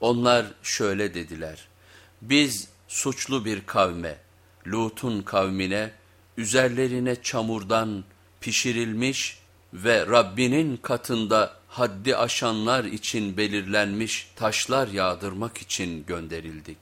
Onlar şöyle dediler, biz suçlu bir kavme, Lut'un kavmine, üzerlerine çamurdan pişirilmiş ve Rabbinin katında haddi aşanlar için belirlenmiş taşlar yağdırmak için gönderildik.